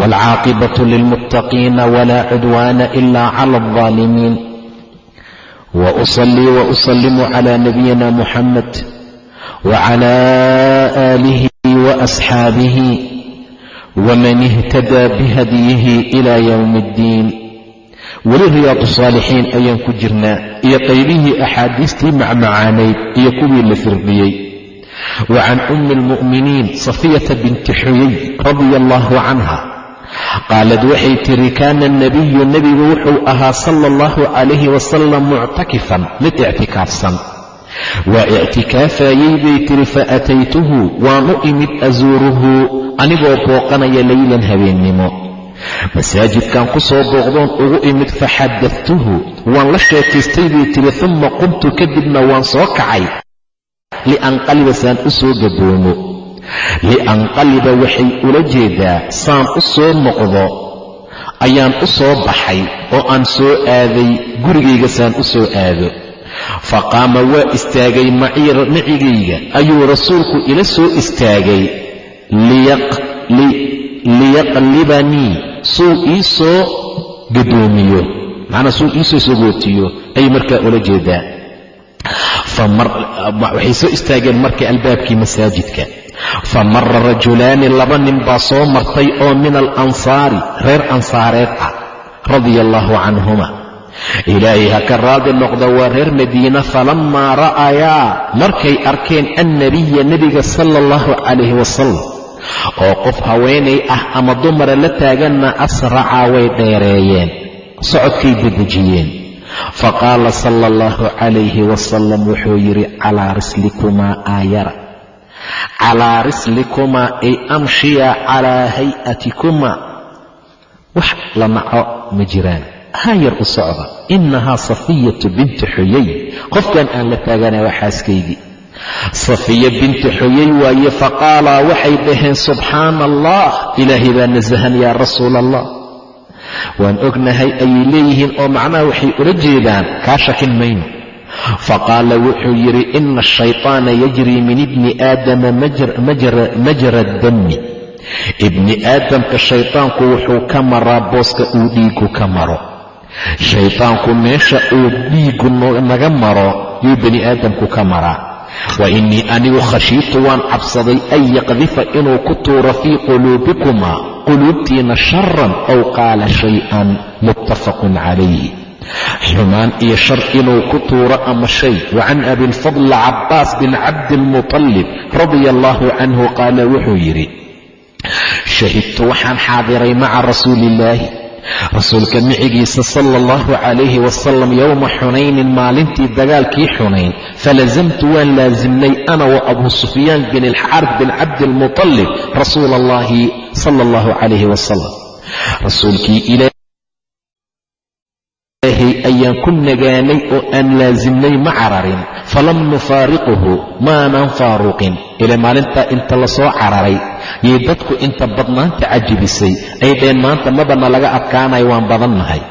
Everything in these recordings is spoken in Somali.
waalcaaqibatu lilmuttaqiina walaa cudwaana ilaa cala aldaalimiin wa usallii wa usalimu calaa nabiyina muxamed wa calaa aalihi wa asxaabihi waman ihtadaa bihadyihi ilaa yowmi iddiin weli riyaadu saalixiin ayaan ku jirnaa iyo qaybihii axaadiistii macmacaanayd iyo kuwii la firdiyey wa can ummi almu'miniin safiyata binti xuyey radia allahu canha qaalad waxay tidhi kaana anabiyu nebigu wuxuu ahaa sala allahu calayhi wasalam muctakifan mid ictikaafsan. Waa ictikaafayey bay tidhi fa ataytuhu waan u imid asuuruhu anigoo booqanaya leylan habeennimo masaajidkan ku soo booqdoon ugu imid faxadadtuhu waan la sheekaystay bay tidhi uma qumtu kadibna waan soo kacay lianqaliba saan u soo gadoomo lianqaliba waxay ula jeedaa saan u soo noqdo ayaan u soo baxay oo aan soo aaday gurigayga saan u soo aado. Faqaama waa istaagay macigayga ayuu rasuulku ila soo istaagay liyaqlibanii suu ii soo gadoomiyo. Macnaa suu ii soo sogootiyo ayay markaa ula jeedaa. Waxay soo istaageen marka albaabkii masaajidka fa mara rajulaani laba nin baa soo martay oo min alansaari reer ansaareed ah radia allaahu canhuma ilaahay ha ka raadi noqda waa reer madiina falammaa ra'ayaa markay arkeen annabiya nebiga sala allahu calayhi wasalam oo qof haweenay ah ama dumara la taaganna asracaa way dheereeyeen socodkay dedejiyeen faqaala sala allahu calayhi wasalam wuxuu yidhi calaa rislikumaa aayara calaa rislikumaa ay amshiya calaa hay'atikumaa wax la naco ma jiraan. Haayar u socda. Innahaa safiyatu bintu xuyay qofkan aan la taaganaa waa xaaskaygii safiya bintu xuyay waaye faqaalaa waxay dhaheen subxaana allah ilaahay baa nasahan yaa rasuula allah waan ognahay ayay leeyihiin oo macnaha waxay ula jeedaan kaa shakin mayno faqaala wuxuu yidhi ina ashayطaana yajri min ibni aadama majra dami ibni aadamka shaydaanku wuxuu ka maraa booska uu dhiigu ka maro. Shaydaanku meesha uu dhiigu naga maro yuu bani aadamku ka maraa. Wa innii anigu khashiitu waan cabsaday an yaqdifa inuu ku tuuro fii quluubikuma quluubtiina sharan ow qaala shay-an muttafaqun calayh xumaan iyo shar inuu ku tuuro ama shay. Wa can abilfadl cabbaas bin cabdiilmuطalib radia allaahu canhu qaala wuxuu yidhi shahidtu waxaan xaadiray maca rasuuli illaahi rasuulka micigiisa sala allahu calayhi wasalam yowma xunaynin maalintii dagaalkii xunayn falasamtu waan laasimnay ana wa abuu sufyaan bin alxaarif bin cabdiilmuطalib rasuula allahi sala allahu calayhi wasalam rasuulkii ayaan ku nagaanay oo aan laasimnay ma cararin. Falam nufaariquhu maanaan faaruqin. Ile maalintaa inta la soo cararay. Yay dadku inta badnaanta cajibisay ay dheen maanta mabana laga adkaanayo waan badannahay.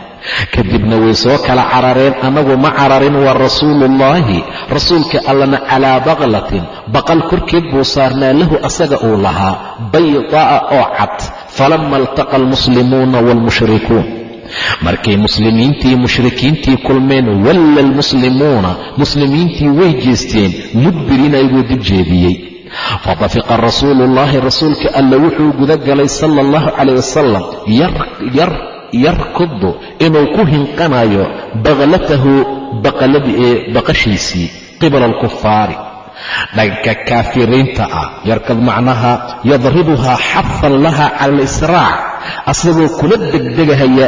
Kadibna way soo kala carareen annagu ma cararin waa rasuuluullaahi rasuulka allana calaa baqlatin. Baqal korkeed buu saarnaa lahu asaga uu lahaa. Baydaa'a oo cad. Falama altaqa almuslimuuna waalmushrikuun markay muslimiintii mushrikiintii kulmeen walla almuslimuuna muslimiintii way jeesteen mudbiriin ayagoo dib jeediyey. Fadafiqa rasuuluullaahi rasuulka alla wuxuu guda galay sala allahu calayh wasalam yarkudu inuu ku hinqanayo baqlatahu baqashiisii qibala alkufaari dhanka kaafiriinta ah yarkad macnaha yadribuhaa xafan laha cala alisraac asagoo kula degdegahaya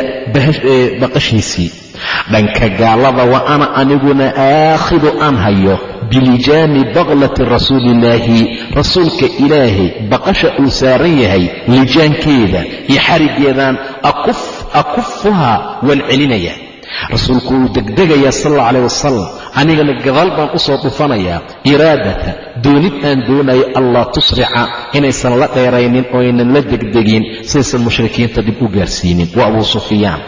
baqashiisii. Dhanka gaalada wa ana aniguna aakhidu aan hayo bilijaami baklati rasuuliillaahi rasuulka ilaahay baqasha uu saaran yahay lijaankeeda iyo xariggeedaan akufuhaa waan celinaya rasuulku wuu degdegayaa sal alla calah wasalam anigana gadaal baan u soo dhufanayaa iraadata doonid aan doonayo allaa tusrica inaysan la dheeraynin oo aynan la degdegin sidaysan mushrikiinta dib u gaarsiinin. Waa abuu sufyaan.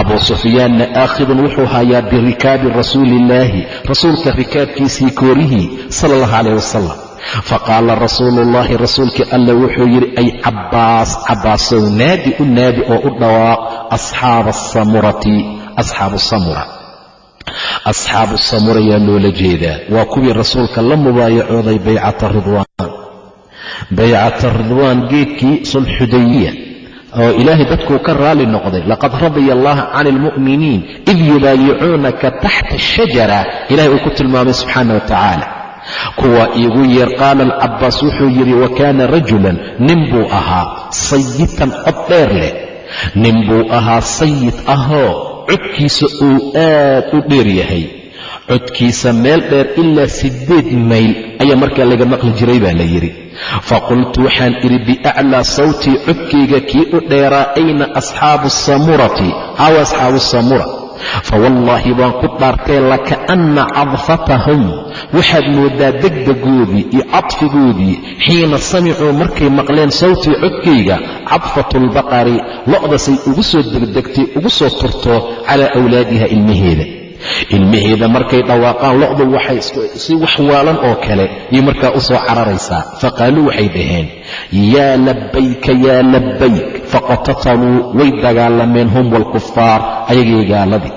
Abuu sufyaanna aakhidun wuxuu hayaa birikaabi rasuuliillaahi rasuulka rikaabkiisii koorihii sala allahu calayh wasalam faqaala rasuuluullaahi rasuulkii alla wuxuu yidhi ay cabbaas cabbaasow naadi u naadi oo u dhawaaq asxaaba asamurati asxaabu samura. Asxaabu samura yaa loola jeedaa waa kuwii rasuulka la mubaayacooday baycata ridwaan. Baycata ridwaan geedkii sulxudaybiya oo ilaahay dadkuu ka raali noqday. Laqad radiya allaha cani almu'miniin id yubaayicuunaka taxta ashajara ilahay uu ku tilmaamay subxaana wa tacaala kuwa iigu yeer qaala alcabbaas wuxuu yidhi wa kaana rajulan nin buu ahaa sayitan cod dheer leh. Nin buu ahaa sayid ahoo codkiisa uu aad u dheer yahay. Codkiisa meel dheer ilaa siddeed mayl ayaa markaa laga maqli jiray baa la yidhi. Faqultu waxaan idhi biaclaa sawtii codkayga kii u dheeraa ayna asxaabu samurati. Aw asxaabu samura fawallaahi baan ku dhaartay lakaanna cadfatahum waxaad mooddaa degdegoodii iyo cadfigoodii xiina samicuu markay maqleen sawtii codkayga cadfatu lbaqari lo'dasay ugu soo degdegtay ugu soo turto calaa awlaadiha ilmaheeda ilmaheeda markay dhawaaqaan lo'du waxay si wax waalan oo kale yay markaa u soo cararaysaa. Faqaaluu waxay dhaheen yaa labbayka yaa labbayk faqatataluu way dagaalameen hum waalkufaar ayagii gaaladii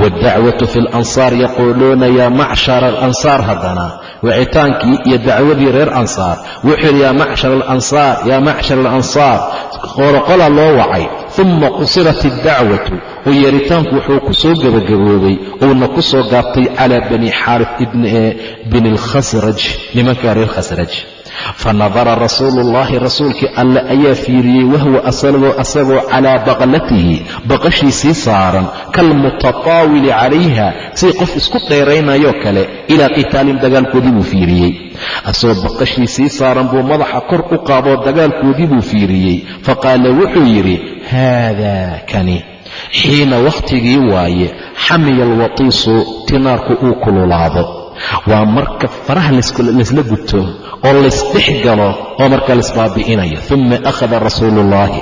waaldacwatu fi alansaar yaquuluuna yaa macshara alansaar haddana wicitaankii iyo dacwadii reer ansaar. Wuxuu yidhi yaa macshar alansaar yaa macshar alansaar qoloqola loo wacay uma qusirat iddacwatu oo yeeritaanku wuxuu ku soo uuna ku soo gaabtay calaa bani xaarif bini alkhasraj. Nimankaa reer khasraj fanadara rasuulu ullaahi rasuulkii alle ayaa fiiriyey wahwa asagoo calaa baqlatihi baqashiisii saaran kalmutataawili calayha si qof isku dheeraynayoo kale ilaa qitaalin dagaalkoodii buu fiiriyey asagoo baqashiisii saaran buu madaxa kor u qaadoo dagaalkoodii buu fiiriyey faqaala wuxuu yidhi haadaa kani xiina wakhtigii waaye xamiya alwatiisu tinaarku uu kululaado waa marka faraha laysla guto oo laysdhex galo oo marka laysbaabi'inayo uma akhada rasuulu ullaahi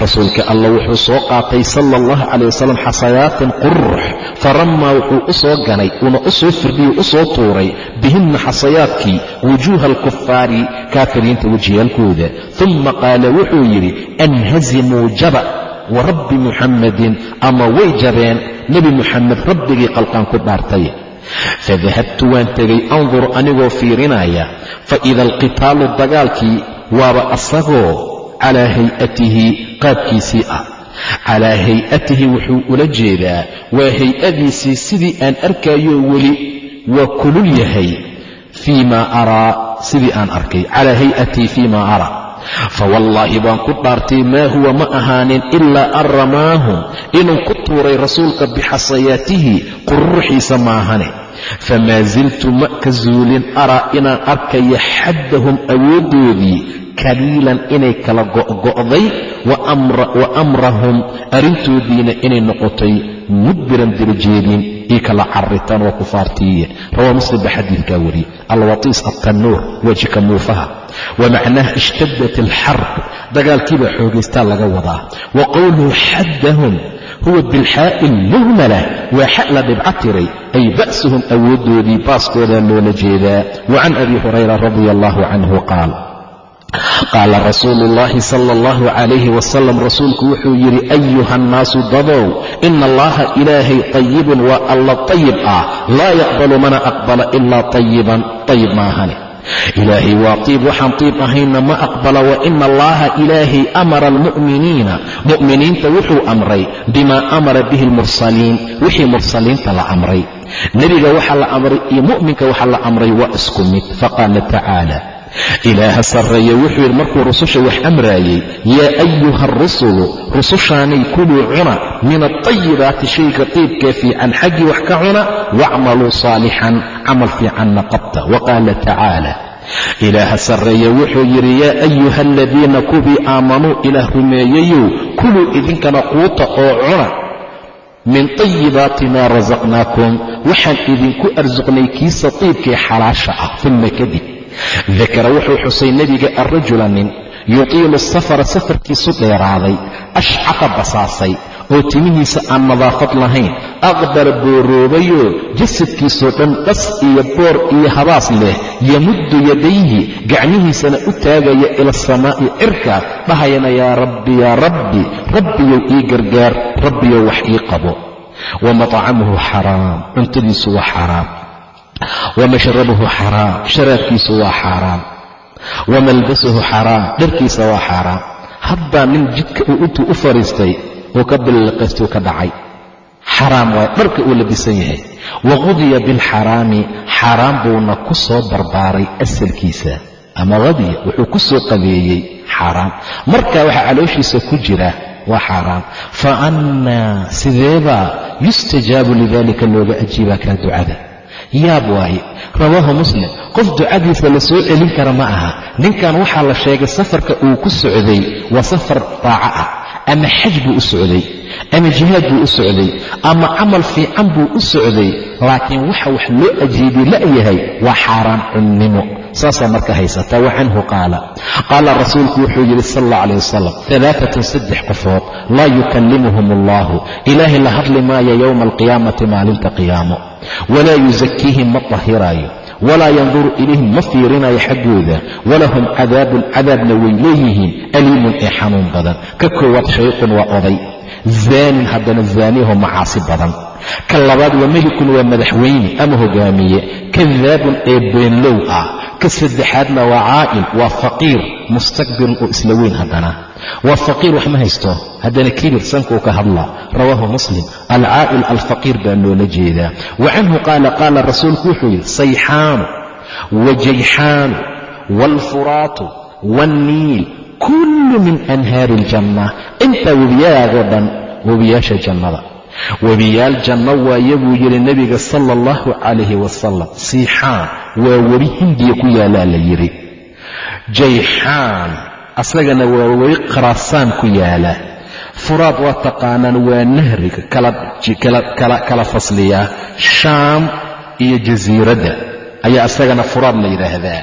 rasuulka alla wuxuu soo qaatay sala allahu calayh wasalam xasayaatin qurux. Farammaa wuxuu u soo ganay uuna u soo firdhiyey u soo tuuray bihinna xasayaadkii wujuuha alkufaari kaafiriinta wejiyaalkooda. Uma qaala wuxuu yidhi anhazimuu jaba wa rabbi muxammadin ama way jabeen nebi muxamed rabbigii qalqaan ku dhaartay fadahabtu waan tegay anduru anigoo fiirinaya fa ida alqitaalu dagaalkii waaba asagoo calaa hay'atihi qaabkiisii ah. Calaa hay'atihi wuxuu ula jeedaa waa hay'adiisii sidii aan arkayo weli waa kulul yahay fii maa araa sidii aan arkay. Calaa hay'atihi fii maa araa fawallaahi baan ku dhaartay maa huwa ma ahaanin ilaa an ramaahum inuu ku tuuray rasuulka bixasayaatihi qururuxiisa maahane famaa siltu ma ka zuulin araa inaan arkaya xaddahum awooddoodii kaliilan inay kala go'go'day wa amrahum arrintoodiina inay noqotay mudbiran dirjeedin io kala carritaan waa kufaartiiye rawaa muslim baa xadiidkaa wariyey. Alwatiis altannuur wejika muufaha wa macnaha ishtadat alxarb dagaalkiibaa xoogaystaa laga wadaa. Wa qowluhu xaddahum huwa bilxaa'i lmuhmala waa xa la dhibca tiray ay ba'suhum awooddoodii baaskoodaa loola jeedaa. Wa can abi hurayra radia allahu canhu qaal qaala rasuulu ullaahi sala allahu calayhi wasalam rasuulku wuxuu yidhi ayuha nnaasu dadow ina allaha ilaahay tayibun waa alla tayib ah. Laa yaqbalu mana aqbala ilaa tayiban tayib maahane ilaahay waa tiib waxaan tiib ahayna ma aqbala wa ina allaha ilaahay amara almu'miniina. Mu'miniinta wuxuu amray bimaa amara bihi almursaliin wixii mursaliinta la amray. Nebiga waxaa la amray iyo mu'minka waxaa la amray waa isku mid. Faqaala tacaala ilaaha sarreeye wuxuu yidhi markuu rususha wax amraayey yaa ayuha arusulu rusushaanay kuluu cuna min alطayibaati shayga qiibkee fiican xaggii wax ka cuna waacmaluu saalixan camal fiicanna qabta. Wa qaala tacaala ilaaha sarreeye wuxuu yidhi yaa ayuha aladiina kuwii aamanuu ilaah rumeeyeyow kuluu idinkana quuta oo cuna min طayibaati maa rasaqnaakum waxaan idinku arsuqnay kiisa tiibkee xalaasha ah uma kadib dakara wuxuu xusay nebiga arrajula nin yutiilu safara safarkiisu dheeraaday ashcaqa basaasay oo timihiisa aan nadaafad lahayn. Aqbala booroobayoo jasadkiisoo dhan dhas iyo boor iyo habaas leh yamuddu yadayhi gacmihiisana u taagaya ila asamaa'i cirka dhahayana yaa rabbi yaa rabbi rabbiyow ii gargaar rabbiyow wax ii qabo. Wa matcamuhu xaraam cuntadiisu waa xaraam wa mashrabuhu xaraam sharaabkiisu waa xaaraam wa malbasuhu xaraam dharkiisa waa xaaraam haddaa nin jidka uu intuu u fadhiistay uu ka billiqaystuu ka dhacay. Xaraam waay. Dharka uu labisan yahay. Wa qudiya bilxaraami xaaraam buuna ku soo barbaaray asalkiisa. Ama qadiya wuxuu ku soo qabeeyey xaaraam markaa waxaa calooshiisa ku jira waa xaaraam fa annaa sideebaa yustajaabu lidalika looga ajiibaa kaa ducada yaab waaye. Rawaahu muslim. Qof ducadiisa la soo celin kara ma aha. Ninkan waxaa la sheegay safarka uu ku socday waa safar daaco ah. Ama xaj buu u socday. Ama jihaad buu u socday. Ama camal fiican buu u socday. Laakiin waxa wax loo ajiibay la'yahay waa xaaraan cunnimo. Saasaa marka haysata. Wa canhu qaala. Qaala rasuulku wuxuu yidhi sal alla calayh wasalam alaaatun saddex qofood laa yukallimuhum allahu ilaahay la hadli maayo yowma alqiyaamati maalinta qiyaamo walaa yusakiihim ma tahiraayo. Walaa yanduru ilayhim ma fiirinayo xaggooda. Walahum cadaabun cadaabna way leeyihiin aliimun ee xanuun badan. Ka koowaad shayqun waa oday. Zaanin haddana zaaniyaho macaasi badan. Ka labaad waa melikun waa madaxweyne ama hogaamiye. Kadaabun ee beenlow ah ka saddexaadna waa caa'il waa faqiir mustakbirun oo isla weyn haddana. Waa faqiir wax ma haysto haddana kibir sankuu ka hadlaa rawaahu muslim alcaa'il alfaqiir baa loola jeedaa. Wa canhu qaala qaala rasuulku wuxuu yidhi sayxaanu wa jayxaanu waalfuraatu waanniil kullu min anhaari iljanna intaa webiyahaadoo dhan webiyaasha jannada webiyaal janno waaye buu yidhi nebiga sala allahu calayhi wasalam siixaan waa webi hindiya ku yaallaa la yidhi jayxaan asagana waa webi kharaasaan ku yaalla. Furaad waa taqaanaan waa nahriga kala fasliyaa shaam iyo jasiiradda ayaa isagana furaad la yidhaahdaa.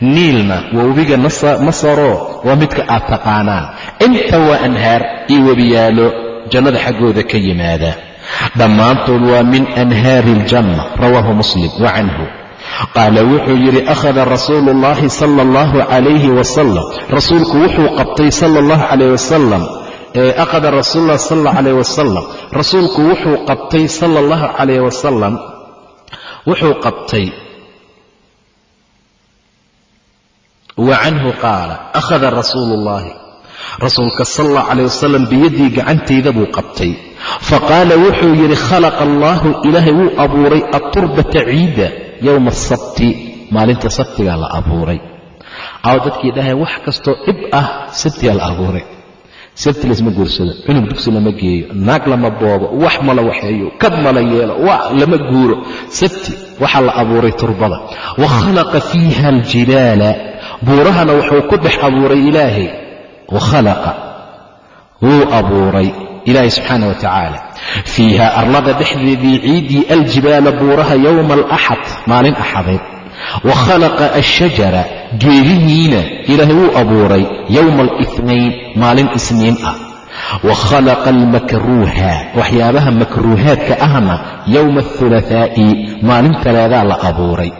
Niilna waa webiga masaro waa midka aad taqaanaan. Inta waa anhaar iyo webiyaalo jannada xaggooda ka yimaada. Dhammaantood waa min anhaari iljanna rawaahu muslim wa canhu. Qaala wuxuu yidhi akhada rasuulu ullaahi sala allahu calayhi wasalam rasuulku wuxuu qabtay sala allahu calayh wasalam akhada rasuululah sal alla calayh wasalam rasuulku wuxuu qabtay sala allahu calayh wasalam wuxuu qabtay wa canhu qaala akhada rasuulu ullaahi rasuulka sal allah calayh wasalam biyaddii gacantayda buu qabtay. Faqaala wuxuu yidhi khalaqa allaahu ilaahay wuu abuuray aturbata ciidda yowma asabti maalinta sabtigaa la abuuray. Aw dadkii dhahay wax kastoo dhib ah sabtigaa la abuuray. Sabti laysma guursado cunug dugsi lama geeyo naag lama boobo wax mala waxeeyo kad mala yeelo wax lama guuro. Sabti waxaa la abuuray turbada. Wa khalaqa fiiha aljilaala. Buurahana wuxuu ku dhex abuuray ilaahay wa khalaqa. Wuu abuuray ilaahay subxaana wa tacaala. Fiiha arlada dhexdeedii ciiddii aljibaala buuraha yowma alaxad maalin axadeed. Wa khalaqa ashajara geedihiina ilaahay wuu abuuray yowma alithnayn maalin isniin ah. Wa khalaqa almakruuha waxyaabaha makruuhaadka ahna yowma alhulathaa'i maalin talaadaa la abuuray.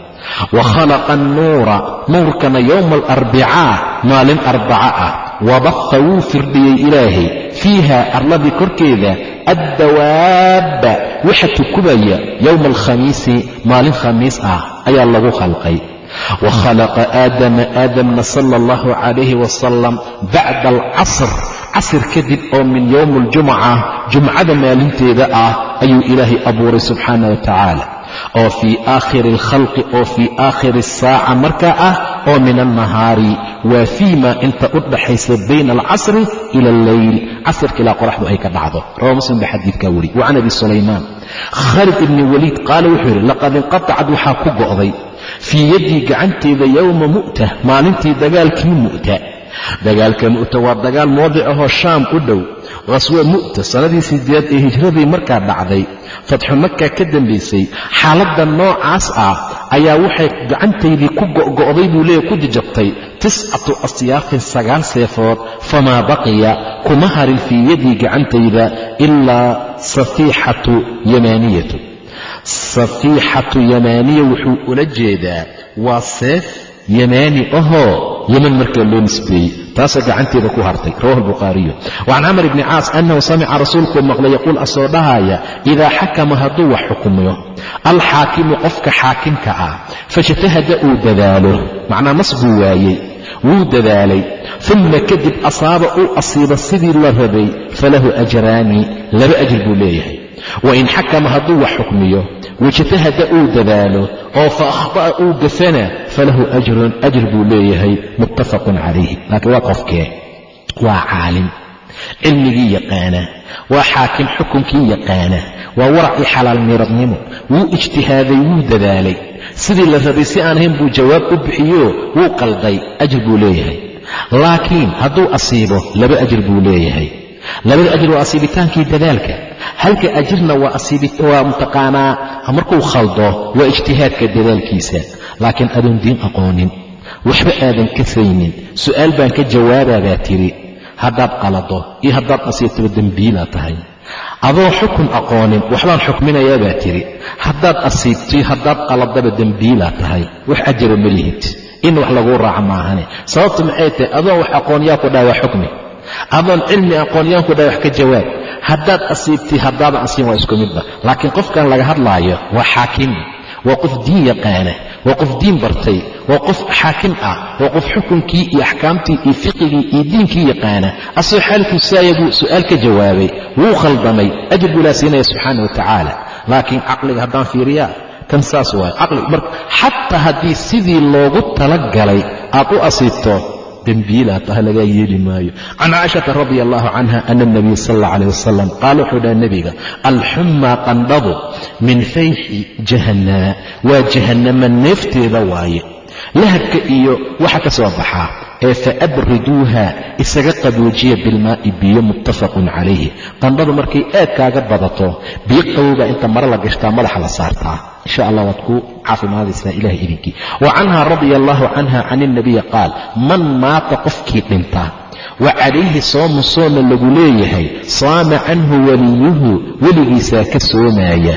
Wa khalaqa annuura nuurkana yowma alarbicaa maalin arbaca ah wabaqa wuu firdhiyey ilaahay fiiha arladii korkeeda addawaabba waxa tukubaya yowma alkhamiisi maalin khamiis ah ayaa lagu khalqay wa khalaqa aadama aadamna sala allahu calayhi wasalam bacda alcasr casr kadib oo min yowmi aljumca jumcada maalinteeda ah ayuu ilaahay abuuray subxaana wa tacaala oo fii aakhiri alkhalqi oo fii aakhiri asaaca markaa ah oo min annahaari. Waa fii ma inta u dhaxaysa bayna alcasri ila alleyl. Casirka ilaa qoraxdu ay ka dhacdo. Rawa muslim baa xadiidkaa weri wa can abi sulaymaan. Khalid ibni waliid qaala wuxuu yidhi laqad inqatacad waxaa ku go'day. Fii yaddii gacanteyda yowma mu'ta maalintii dagaalkii mu'ta dagaalka mu'ta waa dagaal moodic ahoo shaam u dhow qhaswa mu'ta sannadii sideed ee hijradii markaa dhacday. Fatxu maka ka dambaysay xaaladda noocaas ah ayaa waxay gacantaydii ku go'go'day buu leeya ku jajabtay. Tiscatu asyaafin sagaal seefood famaa baqiya kuma harin fii yadii gacantayda ilaa safiixatu yamaaniyatu. Safiixatu yamaaniya wuxuu ula jeedaa waa seef yamaani ahoo yeman markaa loo nisbeeyey taasoo gacanteeda ku hartay rawahu albukhaariyu wacan camar ibni caas annahu samica rasuulkuu maqlay yaquul asoo dhahaaya idaa xakama hadduu wax xukumiyo alxaakimu qofka xaakimka ah fajtahada uu dadaalo macnaa nas buu waayey wuu dadaalay uma kadib asaaba uu asiiba sidii la rabay falahu ajraani laba ajir buu leeyahay wain xakama hadduu wax xukmiyo wajtahada uu dadaalo oo fa akhطa'a uu gafana falahu ajrun ajr buu leeyahay muttafaqun calayh laakiin waa qofkee waa caalim cilmigii yaqaana waa xaakim xukunkii yaqaana waa waracii xalaal miradnimo wuu ijtihaaday wuu dadaalay sidii la rabay si aan ahayn buu jawaab u bixiyo wuu qalday ajir buu leeyahay laakiin hadduu asiibo laba ajir buu leeyahay labada ajir waa asiibitaankii dadaalka. Halka ajirna waa mutaqaanaa. Markuu khaldo waa ijtihaadka dadaalkiisa. Laakiin adoon diin aqoonin. Waxba aadan ka saynin. Su'aal baan ka jawaabaa baa tidhi haddaad qalado iyo haddaad asiibtaba dembiilaa tahay. Adoo xukun aqoonin waxbaan xukminayaa baa tidhi haddaad asiibtiyo haddaad qaladaba dembiilaa tahay. Wax ajira ma lihid. In wax laguu raaco maahane. Sababtu maxay tahay adoon wax aqoon yaa ku dhaha waa xukmi adoon cilmi aqoon yaan ku dhaha wax ka jawaab. Haddaad asiibtay haddaadan asiin waa isku midba. Laakiin qofkan laga hadlaayo waa xaakim waa qof diin yaqaana waa qof diin bartay waa qof xaakim ah waa qof xukunkii iyo axkaamtii iyo fiqigii iyo diinkii yaqaana asagoo xaalkiisaaya buu su'aal ka jawaabay wuu khaldamay ajir buu laa siinaya subxaana wa tacaala. Laakiin caqliga haddaan fiiriyaa? Kan saas waayo xataa haddii sidii loogu talagalay aad u asiibto dembiilaa tahay lagaa yeeli maayo can caaishata radi allahu canha ana alnabiy sal alla alayh wasalam qaala wuxuu dhaha nebiga alxummaa qandhadu min fayxi jahannama waa jahannama neefteeda waaye. Lahabka iyo waxa ka soo baxaa ee faabriduuha isaga qaboojiya bilmaa'i biyo muttafaqun calayhi qandhadu markay aad kaaga badato biyo qabowbaa inta mare la gashtaa madaxa la saartaa insha allah waad ku caafimaadaysaa ilahay idinkii. Wa canha radia allahu canha can ilnabiyi qaal man maata qofkii dhinta wa calayhi soomu soonna lagu leeyahay saama canhu weliyuhu weligiisaa ka soomaaya.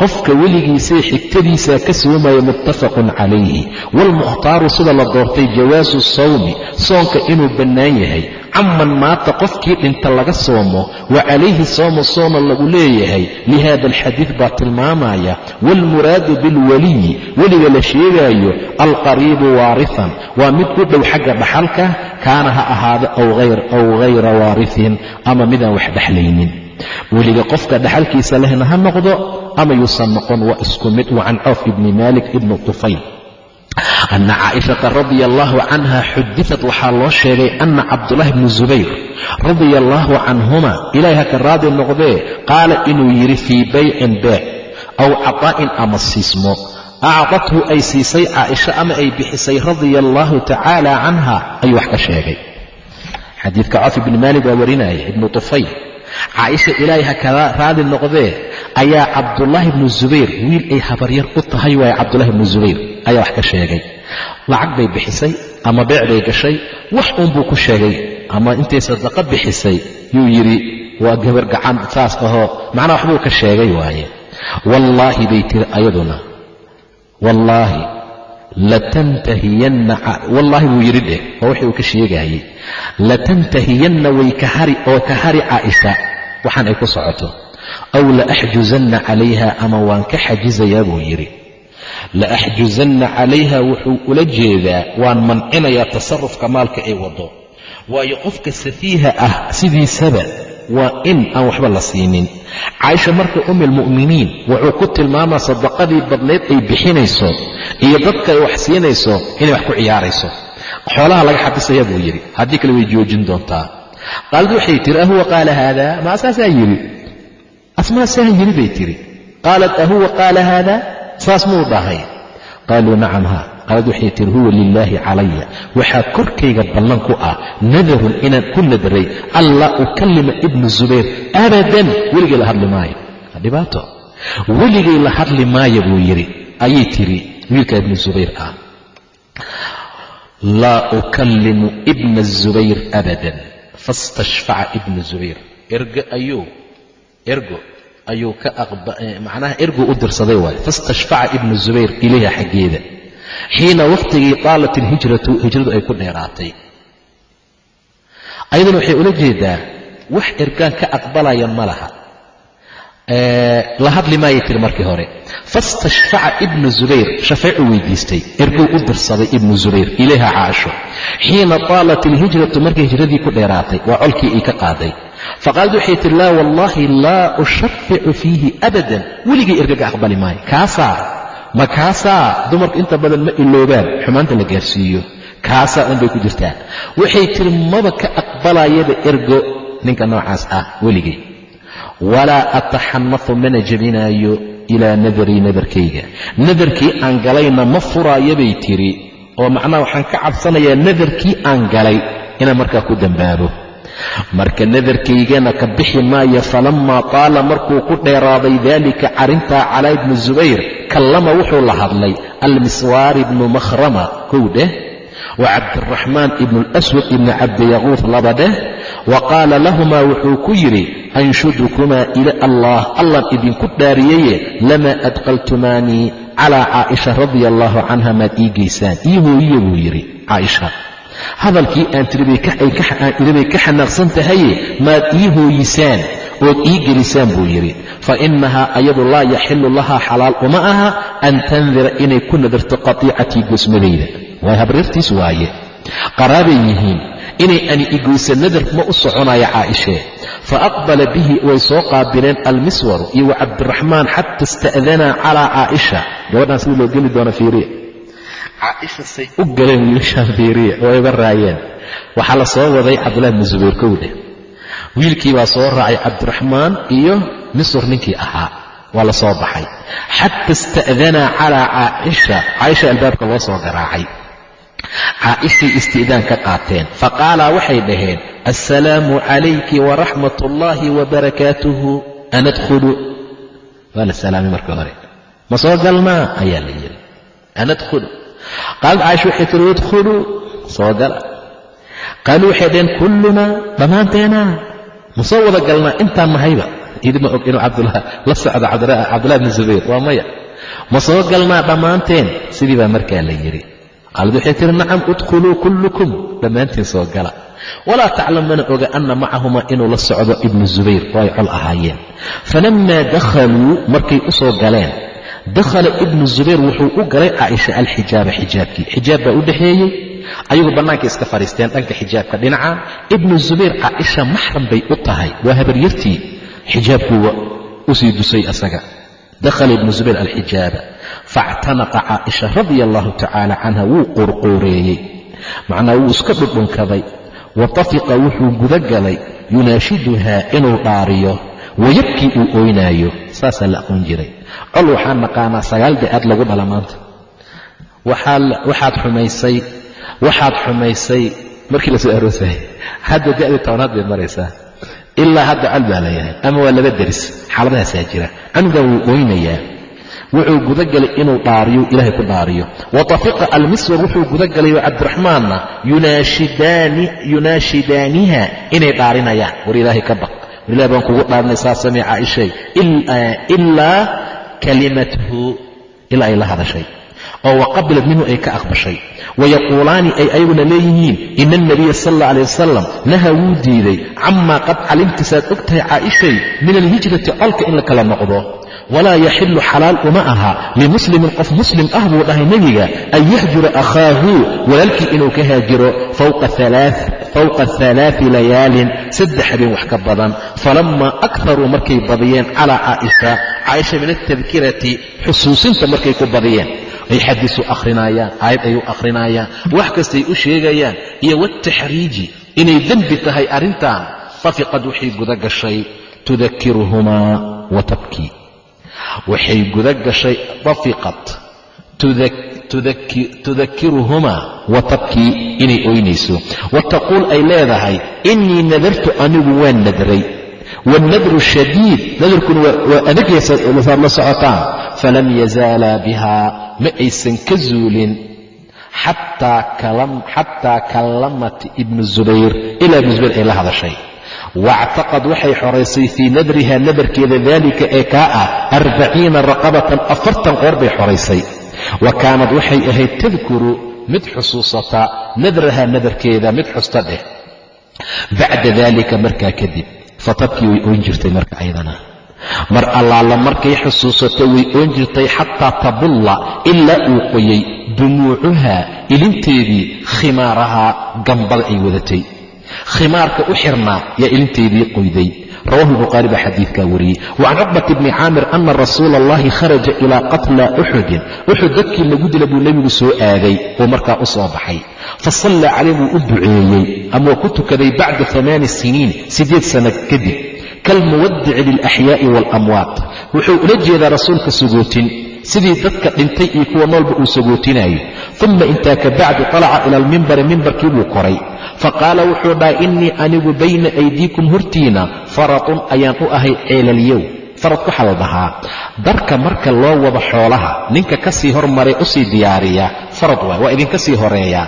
Qofka weligiisay xigtadiisaa ka soomaya muttafaqun calayhi. Waalmukhtaaru sida la doortay jawaasu sawmi soonka inuu bannaan yahay caman maata qofkii dhinta laga soomo wa calayhi soomu soona lagu leeyahay lihada alxadiid baa tilmaamaya waalmuraadu bilwaliyi weliga la sheegaayo alqariibu waarifan waa mid u dhow xagga dhaxalka kaana ha ahaado aw hayra waarifin ama midaan wax dhexlaynin weliga qofka dhaxalkiisa lehna ha noqdo ama yuusan noqon waa isku mid wa can cawf ibni malik ibni tufayl ana caaishata radia allahu canha xuditat waxaa loo sheegay ana cabdulahi bni zubayr radia allaahu canhuma ilahay haka raadi noqdee qaala inuu yidhi fii baycin beec aw cataa'in ama siismo acdathu ay siisay caaisha ama ay bixisay radia allaahu tacaala canha ayuu wax ka sheegay xadiidka cawf ibni maalik waa warinaya ibnu tufayl caaisha ilaahay ha kala raali noqdee ayaa cabdulaahi ibnu zubayr wiil ay habaryar u tahay waaye cabdulahi ibnu zubayr ayaa wax ka sheegay. Lacag bay bixisay ama beec bay gashay wax uunbuu ku sheegay ama intay sadaqo bixisay yuu yidhi waa gabar gacan saas ahoo. Macnaa waxbuu ka sheegay waaye. Wallaahi bay tiri ayaduna wallaahi latantahiyanna wallaahi buu yidhi dheh waa wixii uu ka sheegaayey latantahiyanna way ka hari oo ka hari caaisha waxaan ay ku socoto. Aw laaxjuzanna calayha ama waan ka xajizayaa buu yidhi laaxjuzanna calayha wuxuu ula jeedaa waan mancinayaa tasarufka maalka ay wado waayo qofka safiiha ah sidiisaba waa in aan waxba la siinin caaisha marka umi almu'miniin wuxuu ku tilmaamaa sadaqadii badnayd ay bixinayso iyo dadka ay wax siinayso inay wax ku ciyaarayso xoolaha laga xabisaya buu yidhi haddii kale way joojin doontaa qaalad waxay tihi ahuwa qaala haada ma asaasaa yidhi asmaa saa yidhi bay tihi qaalat ahuwa qaala haada saas muu dhahay? Qaaluu nacam ha qaalad waxay tihi huwa lilaahi calaya. Waxaa korkayga ballan ku ah nadarun inaan ku nadray allaa ukallima ibnu zubayr. Abadan weligay la hadli maayo. Dhibaato. Weligay la hadli maayo buu yidhi. Ayay tidhi wiilka ibnu zubayr ah. Laa ukallimu ibna zubayr abadan fastashfaca ibnu zubayr. Ergo ayuu ergo ayuu ka macnaha ergu u dirsaday waay fastashfaca ibnu zubayr ilayha xaggeeda. Xiina wakhtigii taalat ilhijratu hijradu ay ku dheeraatay. Ayadana waxay ula jeedaa wax ergaan ka aqbalaya ma laha la hadli maayay tiri markii hore. Fastashfaca ibnu zubayr shafeecu weydiistay. Erguu u dirsaday ibnu zubayr ilayha caaisho xiina taalat ilhijratu markay hijradii ku dheeraatay waa colkii ay ka qaaday. Faqaalad waxay tihi laa wallaahi laa ushaficu fiihi abadan. Weligay ergaga aqbali maayo. Kaasaa? Ma kaasaa? Dumarku inta badan ma iloobaan xumaanta la gaarsiiyo. Kaasaa? Un bay ku jirtaa waxay tihi maba ka aqbalayaba ergo ninka noocaas ah weligay walaa ataxanafu mana jebinaayo ilaa nadarii nadarkayga nadarkii aan galayna ma furaayo bay tidhi oo macnaha waxaan ka cabsanayaa nadarkii aan galay inaan markaa ku dambaabo marka nadarkaygana ka bixi maayo falammaa taala markuu ku dheeraaday daalika carintaa calaa ibni zubayr kallama wuxuu la hadlay almiswaar ibnu makhrama kow dheh wa cabdiraxmaan ibnu اlaswad ibni cabdiyaquud laba dheh wa qaala lahumaa wuxuu ku yidhi anshudukumaa ila allah allan idinku dhaariyeye lamaa adqaltumaanii calaa caaisha radia allahu canha maad ii geysaan ii hooyiya buu yidhi caaisha hadalkii aan tiribay bay ka xanaaqsan tahaye maad ii hooyisaan ood ii gelisaan buu yidhi. Fa innahaa ayadu laa yaxilu lahaa xalaal uma aha an tandira inay ku nadarto qatiicatii goosmadayda waay habriirtiis waaye. Qaraabay yihiin inay ani igoysa nadar ma u soconaya caaishee fa aqbala bihi way soo qaabileen almiswaru iyo wa cabdiraxmaan xata ista'danaa calaa caaisha. Gabadhaan sida loo geli doona fiiriya caaisha say u galeen wiilashaan fiiriya oo iga raayeen. Waxaa la soo waday cabdullahi bni zubayr kowdheh wiilkii baa soo raacay cabdiraxmaan iyo misr ninkii ahaa. Waa la soo baxay. Xata ista'danaa calaa caaisha. Caaisha albaabka loo soo garaacay caaishay isti'daan ka qaateen. Faqaalaa waxay dhaheen assalaamu calayki waraxmat ullaahi wabarakaatuhu anadkhulu. Waa la salaamay markii hore. Ma soo galnaa ayaa la yidhi. Anadkhulu. Qaalad caaisha waxay tiri idkhuluu soo gala. Qaaluu waxay dhaheen kullunaa dhammaanteenaa ma soo wada galnaa intaan nahayba idima og inuu la socdo cabdullahi bni zubayr waa maya. Ma soo galnaa dhammaanteen? Sidii baa markaa la yidhi qaalad waxay tihi nacam idkhuluu kullukum. Dhammaantiin soo gala. Walaa taclam mana oga anna macahumaa inuu la socdo ibnu zubayr oo ay col ahaayeen. Falammaa dakhaluu markay u soo galeen dakhala ibnu zubayr wuxuu u galay caaisha alxijaaba xijaabkii. Xijaab baa u dhexeeyey ayagu bannaanka iska fadhiisteen dhanka xijaabka dhinaca ibnu zubayr caaisha maxram bay u tahay. Waa habaryartii xijaabkuuwa u sii dusay asaga dakhala ibnu zubayr alxijaaba faactanaqa caaisha radia allahu tacaala canha wuu qoorqooreeyey macnaa wuu iska dhudhunkaday wa tafiqa wuxuu guda galay yunaashiduhaa inuu dhaariyo wayabkii uu ooynaayo saasaa la aqoon jiray col waxaan naqaanaa sagaal da'aad lagu dhala maanta waxaad xumaysay waxaad xumaysay markii la soo aroosayay hadda da'dii tobnaad bay maraysaa ilaa hadda col baa layahay ama waa laba deris xaaladahaasaa jira. Canugan wuu ooynayaa wuxuu gudagalay inuu dhaariyo ilaahay ku dhaariyo. Wa tafiqa almiswar wuxuu gudagalay oo cabdiraxmaanna yunaashidaaniha inay dhaarinayaan. War ilaahay ka baq. War ilahay baan kugu dhaarinay saa samee caaishay. Ilaa kalimathu ilaa ay la hadashay. Oo waqabilad minhu ay ka aqbashay wayaquulaani ay ayaguna leeyihiin ina alnabiya sal alla alay wasalam naha wuu diiday camaa qad calimti saad og tahay caaishay min alhijrati colka in la kala noqdo walaa yaxilu xalaal uma aha limuslimin qof muslim ah buu dhahay nebiga an yahjura akhaahu walaalkii inuu ka haajiro fowqa halaati layaalin saddex habeen wax ka badan falammaa akharuu markay badiyeen calaa caaisha caaisha min altadkirati xusuusinta markay ku badiyeen ay xadisu akhrinayaan aayad ay u akhrinayaan wax kastay u sheegayaan iyo wataxriiji inay dembi tahay arrintan tafiqad waxay guda gashay tudakiruhumaa wa waxay guda gashay tafiqad tudakiruhumaa wa inay oynayso. Wa ay leedahay innii nadartu anigu waan nadray wاlnadru shadiid nadarkuna waa adagaysaad la socotaan falam yazaalaa bihaa ma aysan ka zuulin xataa kallamat ibnu zubayr ilaa ibnu zubayr ay la hadashay. Waactaqad waxay xoraysay fii nadriha nadarkeeda daalika ee kaa ah arbaciina raqabatan afartan qoor bay xoraysay wa kaanad waxay ahayd tadkuru mid xusuusata nadraha nadarkeeda mid xusta dheh. Bacda daalika markaa kadib fatabkii way oon jirtay marka ayadana mar allaala markay xusuusato way oon jirtay xataa tabulla ilaa uu qoyay dumuucuhaa ilinteedii khimaarahaa gambada ay wadatay. Khimaarka u xirnaa yaa ilinteedii qoyday. Rawahu lbukhaari baa xadiidkaa wariyey. Wacan cuqbati bni caamir ana rasuula allahi kharaja ilaa qatla uxudin. Uxud dadkii lagu dila buu nebigu soo aaday oo markaa u soo baxay. Fa sallaa calayh wuu u duceeyey ama waa ku tukaday bacda amaani siniin siddeed sana kadib kalmuwadici lilaxyaa'i waalamwaat wuxuu ula jeedaa rasuulka sagootin sidii dadka dhintay iyo kuwa noolba uu sagootinayo uma intaa ka bacdi talaca ila almimbari mimbarkii buu koray faqaala wuxuu dhahay innii anigu bayna aydiikum hortiina faratun ayaan u ahay ceelalyow farad waxaa la dhahaa darka marka loo wado xoolaha ninka ka sii hormaray u sii diyaariya farad waay waa idinka sii horeeyaa.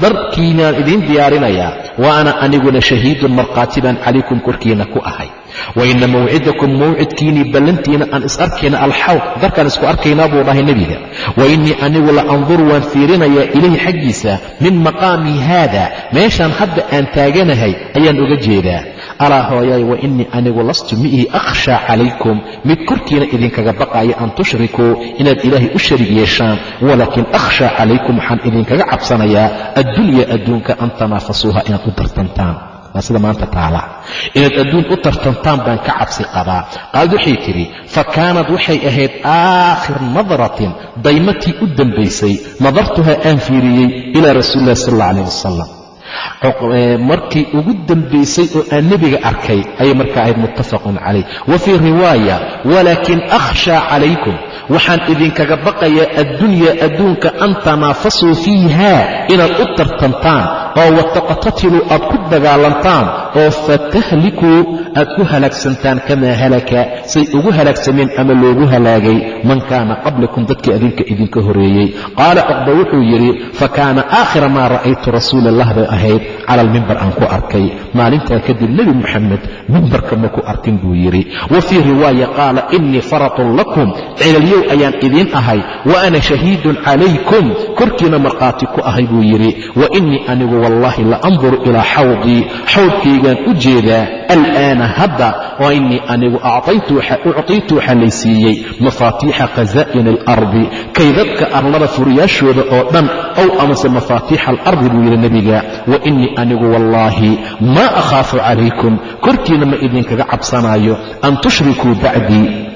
Darkiinaan idiin diyaarinayaa wa aniguna shahiidun markhaati baan calaykum korkiina ku ahay wa ina mawcidakum mawcidkiinii ballantiina aan is arkayna alxawd darkaan isku arkaynaa buu dhahay nebiga. Wa innii anigu la anduru waan fiirinayaa ilayhi xaggiisa min maqaamii haada. Meeshaan hadda aan taaganahay ayaan uga jeedaa. Alaa hooyaay wa innii anigu lastu miihi akhshaa calaykum. Mid korkiina idinkaga baqaya an tushrikuu inaad ilaahay u sharig yeeshaan. Walaakin akhshaa calaykum waxaan idinkaga cabsanayaa addunya adduunka an tanaafasuuha inaad u tartantaan waa sida maanta taala. Inaad adduun u tartantaan baan ka cabsi qabaa. Qaalad waxay tidhi fa kaanad waxay ahayd aakhir nadratin daymatii u dambaysay. Nadartuha aan fiiriyey ilaa rasuuli illahi sal alla alayh wasalam markii ugu dambaysay oo aan nebiga arkay ayay markaa ahayd muttafaqun calayh. Wa fii riwaaya walaakin akhshaa calaykum. Waxaan idinkaga baqayaa addunya adduunka an tanaafasuu fiiha inaad u tartantaan oo wataqtatiluu aad ku dagaalantaan oo fatahlikuu aad ku halaagsantaan kamaa halaka say ugu halaagsameen ama loogu halaagay man kaana qablakum dadkii adinka idinka horeeyey. Qaala cuqba wuxuu yidhi fa kaana aakhira maa ra'aytu rasuula allah bay ahayd cala almimbar aan ku arkay. Maalintaa kadib nebi moxamed mimbarka ma ku arkin buu yidhi. Wa fii riwaaya qaala innii faratun lakum celalyow ayaan idiin ahay wa ana shahiidun calaykum korkiina markhaati ku ahay buu yidhi. Wa innii anigu wallaahi la anduru ilaa xawdii xawdkaygaan u jeedaa alaana hadda wa innii anigu uctiitu waxaa lay siiyey mafaatiixa khasaa'ini alardi kaydadka arlada furiyaashooda oo dhan ow amase mafaatiixa alardi buu yidhi nebiga wa innii anigu wallaahi maa akhaafu calaykum korkiina ma idinkaga cabsanaayo an tushrikuu bacdii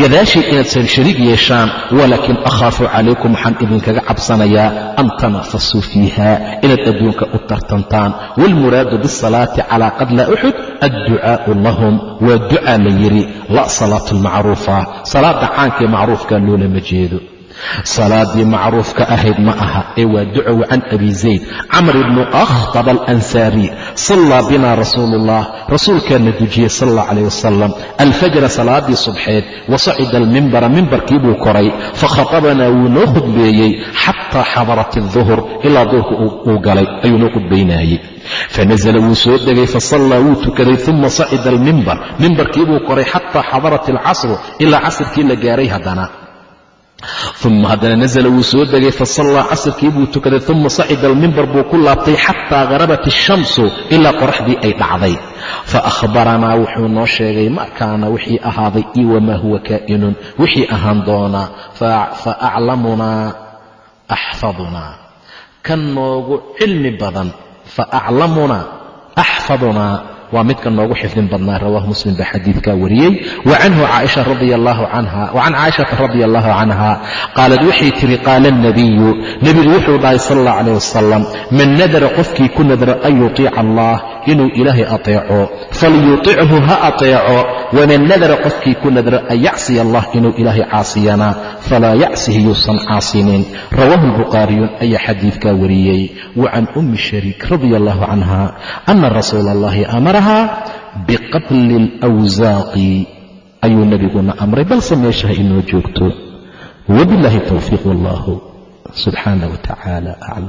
gadaashii inaad shariig yeeshaan walaakin akhaafu calaykum waxaan idinkaga cabsanayaa an tanafasuu fiiha inaad adduunka u tartantaan. Waalmuraadu biasalaati calaa qadla uxud adducaa'u lahum waa ducaa la yidhi la salaatu almacruufa salaada caankaee macruufka loolama jeedo salaadii macruufka ahayd ma aha. Ee waa ducowa can abi zayd camr ibnu akhtab alansaari sallaa bina rasuulu ullah rasuulkaana dujiyey sal allah calayh wasalam alfajra salaadii subxeed wasacida almimbara mimbarkiibuu koray. Fakhaطabanaa wuu noo khudbeeyey xataa xadarat اduhr ilaa duhurka uu galay ayuu noo khudbaynaayey fanasla wuu soo degay fasallaa wuu tukaday uma sacida almimbar mimbarkiibuu koray xataa xadarat alcasru ilaa casrkii la gaaray haddana uma haddana nazla wuu soo degay fasallaa casrkii buu tukaday uma sacida almimbar buu ku laabtay xataa harabat ashamsu ilaa qoraxdii ay dhacday faahbaranaa wuxuu noo sheegay ma kaana wixii ahaaday io wamaa huwa kaa'inun wixii ahaan doonaa faaclamunaa axfadunaa kan noogu cilmi badan fa aclamunaa axfadunaa waa midka noogu xifdin badnaa rawaahu muslim baa xadiidkaa wariyey. Wa canhu wa can caaishata radia allahu canha qaalad waxay tihi qaala alnabiyu nebigu wuxuu dhahay sala allah calayh wasalam man nadara qofkii ku nadro an yutiica allah inuu ilaahay ateeco falyutichu ha ateeco waman nadara qofkii ku nadro an yacsiya allah inuu ilaahay caasiyana falaa yacsihi yuusan caasinin. Rawaahu lbukhaariyun ayaa xadiidkaa wariyey. Wa ummi shariik radia allahu canha ana rasuula allahi amaraha biqatli alawsaaqi ayuu nebiguna amray balse meesha ha inoo joogto. Wabillahi towfiiq wallahu subxaana wa tacaala aclam